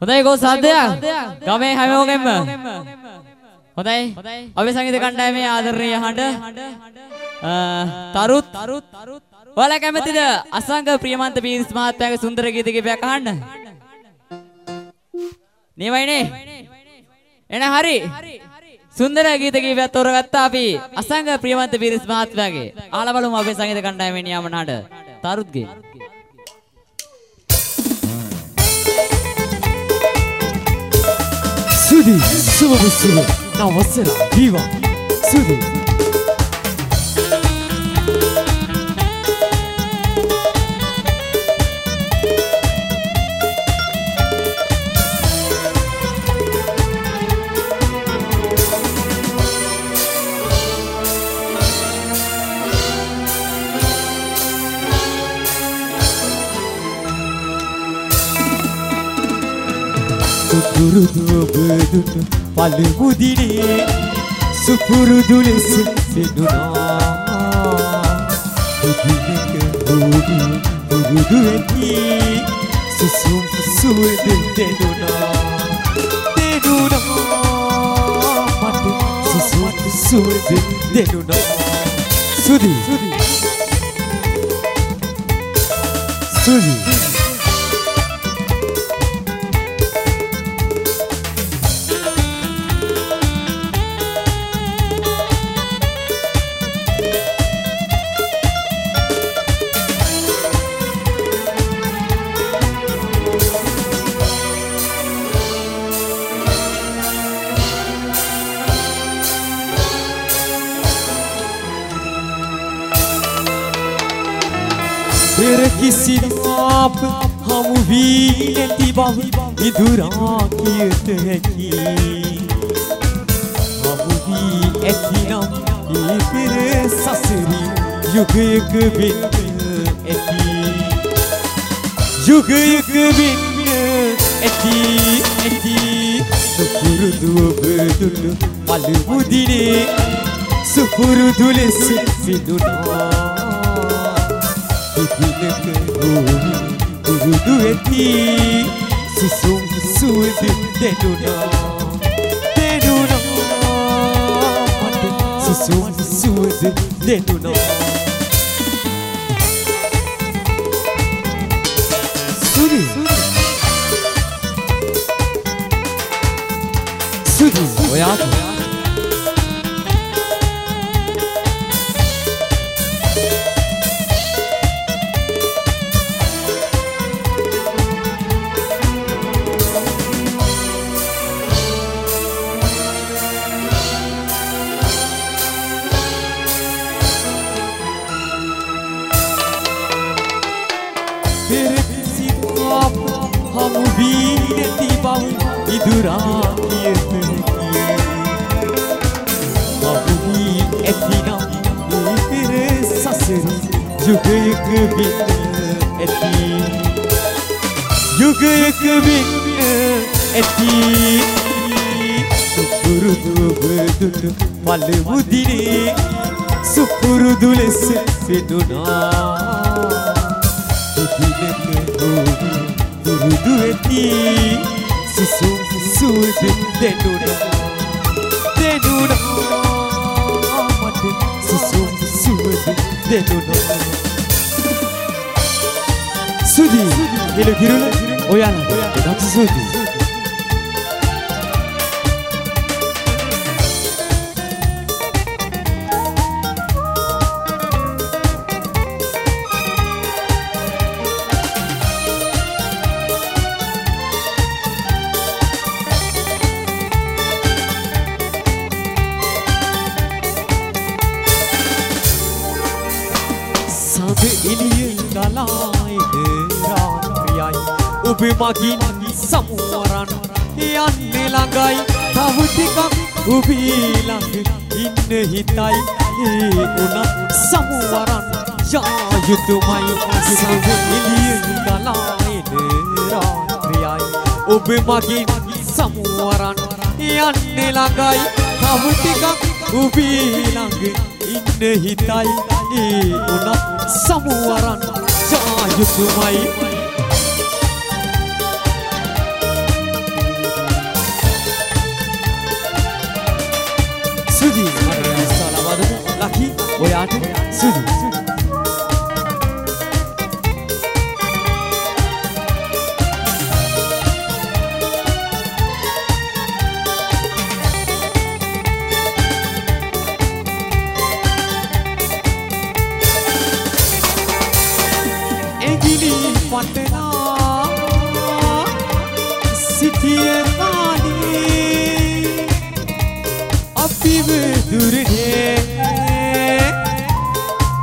හොඳයි ගෝ සද්දයක්. ගමේ හැමෝගෙම හොඳයි. අපි සංගීත කණ්ඩායමේ ආදරණීය හඬ. තරුත්. ඔයාලා කැමතිද අසංග ප්‍රියමන්ත පීරිස් මහත්මයාගේ සුන්දර ගීත කිහිපයක් අහන්න? නෙවයිනේ එන හරි. සුන්දර ගීත කිහිපයක් තෝරගත්තා අපි අසංග ප්‍රියමන්ත පීරිස් මහත්මයාගේ අහලා බලමු අපේ සංගීත කණ්ඩායමේ නියම නඩ තරුත්ගේ Sudi, suba be suba. Now what's it? Diva, Sudi. Sufurudu bölün palu dini Sufurudu lesin senuna Bugüne kıvudu Burudu eti Susum suedi denuna Denuna Mati susum suedi denuna Sudi Sudi Sudi පෙර කිසිදාප හමු වී නැති බව ඉදුරා කියත හැකි. හමු වී ඇතිනම් ඒ පෙර සසරි යුගයක වෙන්න ඇති. යුගයක වෙන්න ඇති ඇති. සුපුරුදු ඔබ දුටු පළමු දිනේ සුපුරුදු ලෙස සිදුනා. ඉදිනක හෝමි පුරුදු ඇති සිසුම් සුවද දෙනුනා. දෙනුනා. මට සිසුම් සුවද දෙනුනා. සුදි. සුදි. ඔයාට බව ඉදුරා කියත හැකි හමු වී ඇතිනම් ඒ පෙර සසරි යුගයක වෙන්න ඇති යුගයක වෙන්න ඇති සුපුරුදු ඔබදුට පළමු දිනේ සුපුරුදු ලෙස පෙනුනා පුදුලක හෝමි පුරුදු ඇති සිසුම් සුවද දෙනුනා දෙනුනා මට සිසුම් සුවද දෙනුනා සුදි එල කිරුල ඔයාලා එදක් සුදි. එළිය ගලායන රාත්‍රියයි ඔබ මගින් සමුවරන් යන්නේ ළඟයි. තව ටිකක් ඔබේ ළඟ ඉන්න හිතයි. ඒ උනත් සමුවරන් යා යුතුයමයි සඳ එළිය ගලායන රාත්‍රියයි ඔබ මගින් සමුවරන් යන්නේ ළඟයි. තව ටිකක් ඔබේ ළඟ ඉන්න හිතයි. ඒ උනත් සමුවරන් จะหยุดอยู่ไหมสุดีมาเรียนสารวัตรลักกี้โอยาทุสุดี පටනා සිටිය කාලේ අපිව දුරනේ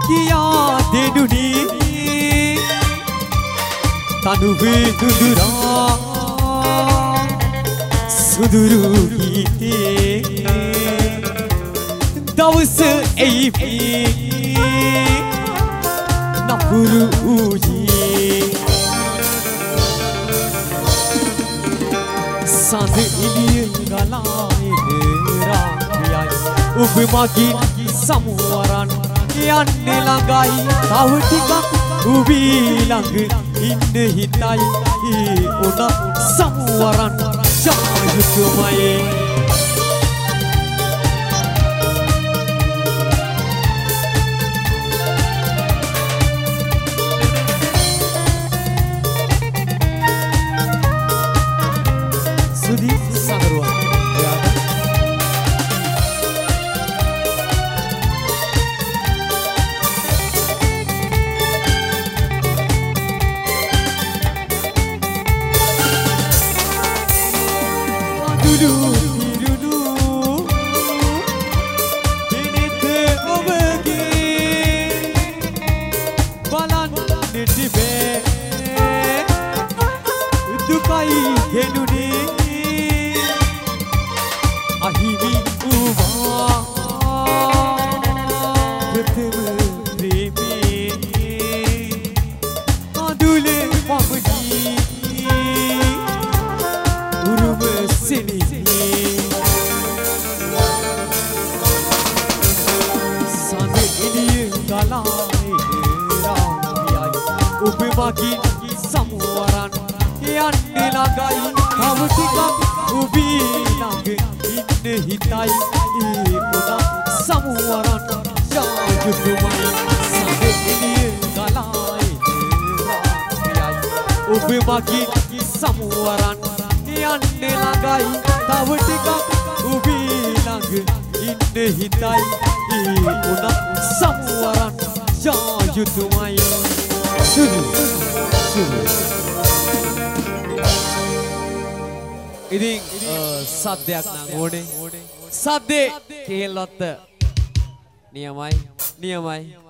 කියා දෙනුනේ තනුවේ දුදුරා සුදුරු ගීතේ. දවස එයි. නපුරු ඌයේ සඳ එළිය ගලාගෙන රාත්‍රියයි ඔබ මගින් සමුවරන් යන්නේ ළඟයි තව ටිකක් උබී ළඟ ඉන්න හිතයි ඒ උන සමුවරන් ජායුතුමයි බලන්නට බෑ දුකයි ගෙනුනේ අහිමි වූවා. ප්‍රථම ප්‍රේමේ අඳුලේ පමණී. උරුම සිනිහේ. සඳ එළිය ගලානේ රාවියයි ඔබ මගින් සමුවරන් යන්නේ ළඟයි. තව ටිකක් ඔබී ළඟ ඉන්න හිතයි. ඒ උනා සමුවරන් යායුතුමයි සඳ එළිය ගලානේ රාවියයි ඔබ මගින් සමුවරන් යන්නේ ළඟයි. තව ටිකක් ඔබී ළඟ ඉන්න හිතයි. ඒ උන සමුවරන් යායුතුමයි සුදු සුදු ඉතින් සද්දයක් නම් ඕනේ. සද්දේ. කේල්ලොත්ත නියමයි. නියමයි